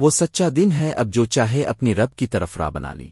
وہ سچا دن ہے اب جو چاہے اپنی رب کی طرف راہ بنا لی